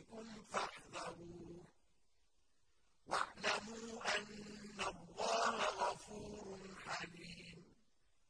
ربكم فاحذروه واعلموا أن الله غفور حليم.